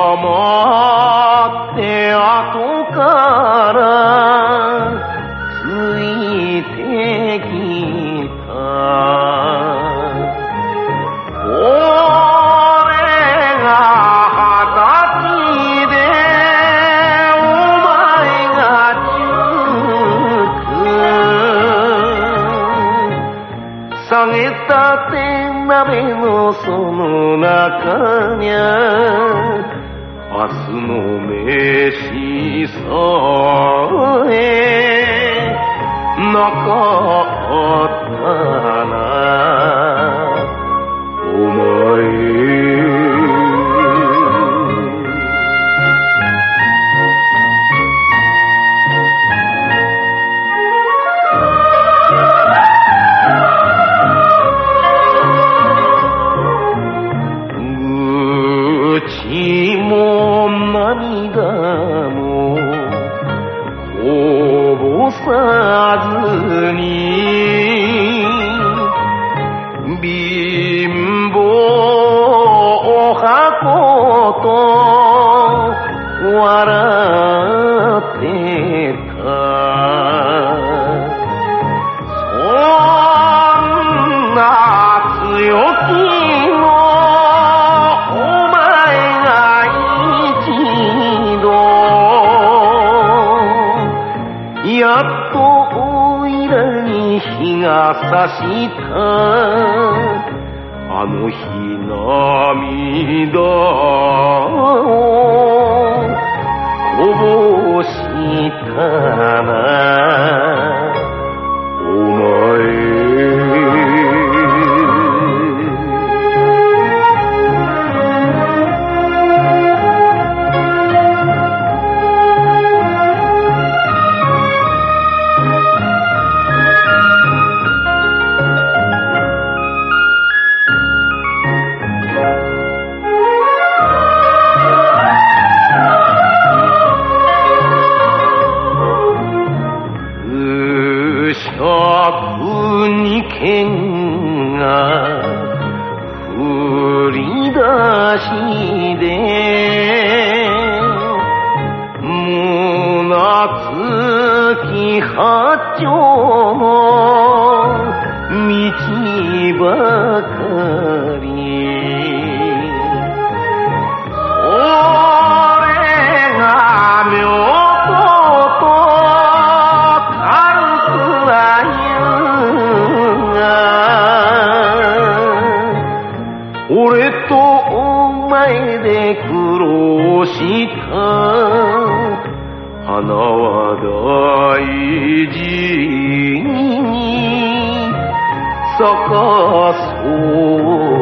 黙って後からついてきた。俺が二十でお前が十九下げたて鍋のその中にゃ明日の飯さえなかったもこぼさずに貧乏お箱と笑ってっとおいらに日が差したあの日涙をこぼしたな。しで胸つき八丁の道ばか俺とお前で苦労した。花は大事に咲かそう。